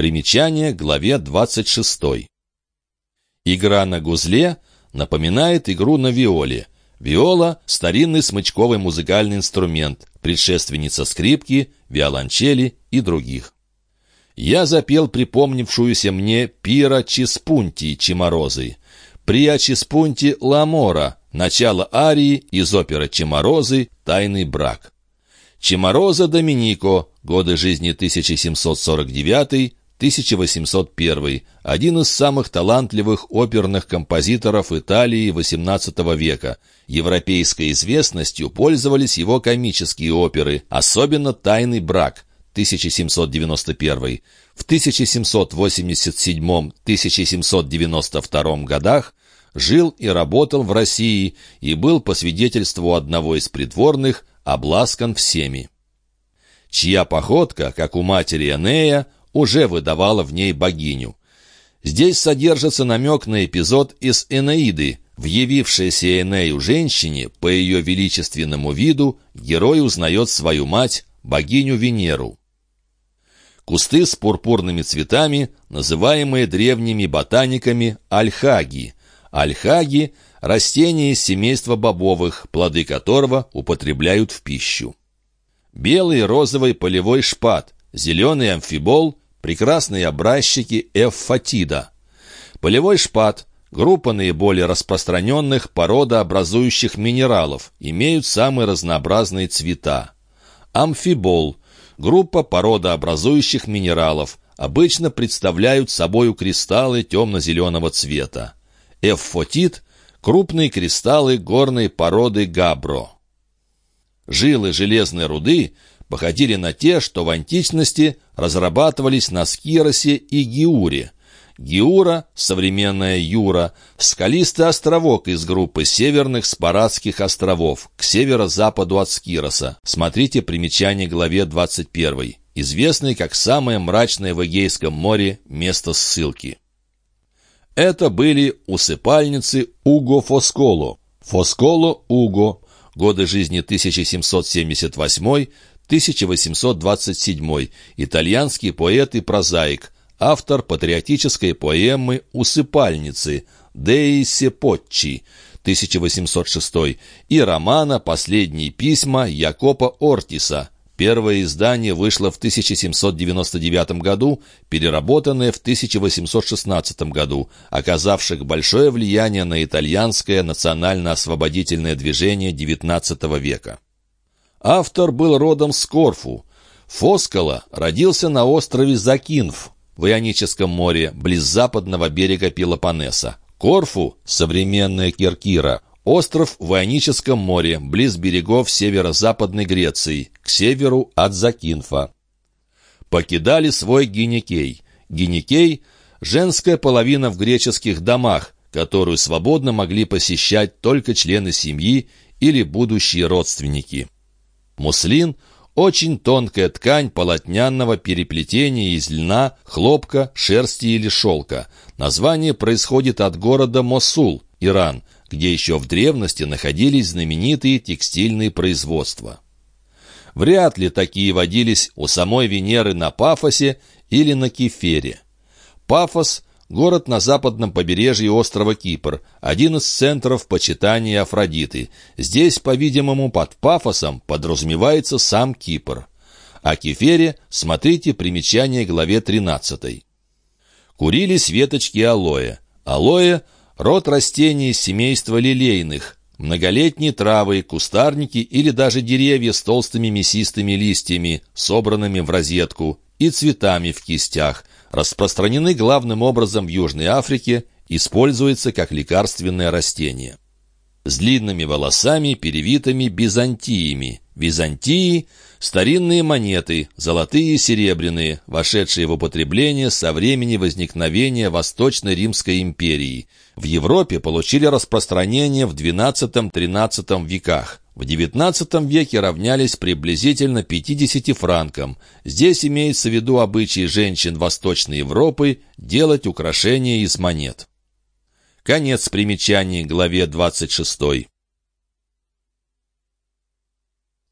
Примечание главе 26. Игра на гузле напоминает игру на виоле. Виола — старинный смычковый музыкальный инструмент, предшественница скрипки, виолончели и других. Я запел припомнившуюся мне пира Чиспунти Чеморозы. Прия Чиспунти Ламора, начало арии из оперы Чеморозы «Тайный брак». Чемороза Доминико, годы жизни 1749 1801, один из самых талантливых оперных композиторов Италии XVIII века. Европейской известностью пользовались его комические оперы, особенно «Тайный брак» 1791. В 1787-1792 годах жил и работал в России и был, по свидетельству одного из придворных, обласкан всеми. Чья походка, как у матери Энея, уже выдавала в ней богиню. Здесь содержится намек на эпизод из «Энеиды». В явившейся Энею женщине, по ее величественному виду, герой узнает свою мать, богиню Венеру. Кусты с пурпурными цветами, называемые древними ботаниками альхаги. Альхаги – растения из семейства бобовых, плоды которого употребляют в пищу. Белый розовый полевой шпат, зеленый амфибол, прекрасные образчики эвфатида. Полевой шпат – группа наиболее распространенных породообразующих минералов, имеют самые разнообразные цвета. Амфибол – группа породообразующих минералов, обычно представляют собою кристаллы темно-зеленого цвета. Эвфотид – крупные кристаллы горной породы габро. Жилы железной руды походили на те, что в античности разрабатывались на Скиросе и Гиуре. Гиура, современная Юра, скалистый островок из группы северных Спарадских островов, к северо-западу от Скироса. Смотрите примечание главе 21, известный как самое мрачное в Эгейском море место ссылки. Это были усыпальницы Уго Фосколо. Фосколо Уго, годы жизни 1778 1827, итальянский поэт и прозаик, автор патриотической поэмы «Усыпальницы» «Деи Сепоччи» 1806 и романа «Последние письма» Якопа Ортиса. Первое издание вышло в 1799 году, переработанное в 1816 году, оказавших большое влияние на итальянское национально-освободительное движение XIX века. Автор был родом с Корфу. Фоскала родился на острове Закинф в Ионическом море, близ западного берега Пелопоннеса. Корфу, современная Киркира, остров в Ионическом море, близ берегов северо-западной Греции, к северу от Закинфа. Покидали свой гинекей. Гинекей – женская половина в греческих домах, которую свободно могли посещать только члены семьи или будущие родственники. Муслин – очень тонкая ткань полотнянного переплетения из льна, хлопка, шерсти или шелка. Название происходит от города Мосул, Иран, где еще в древности находились знаменитые текстильные производства. Вряд ли такие водились у самой Венеры на Пафосе или на Кефере. Пафос Город на западном побережье острова Кипр, один из центров почитания Афродиты. Здесь, по-видимому, под пафосом подразумевается сам Кипр. О Кефере смотрите примечание главе 13. Курились веточки алоэ. Алоэ – род растений семейства лилейных, многолетние травы, кустарники или даже деревья с толстыми мясистыми листьями, собранными в розетку, и цветами в кистях, распространены главным образом в Южной Африке, используется как лекарственное растение. С длинными волосами, перевитыми бизантиями. Византии – старинные монеты, золотые и серебряные, вошедшие в употребление со времени возникновения Восточной Римской империи. В Европе получили распространение в XII-XIII веках. В XIX веке равнялись приблизительно 50 франкам. Здесь имеется в виду обычаи женщин Восточной Европы делать украшения из монет. Конец примечаний главе 26.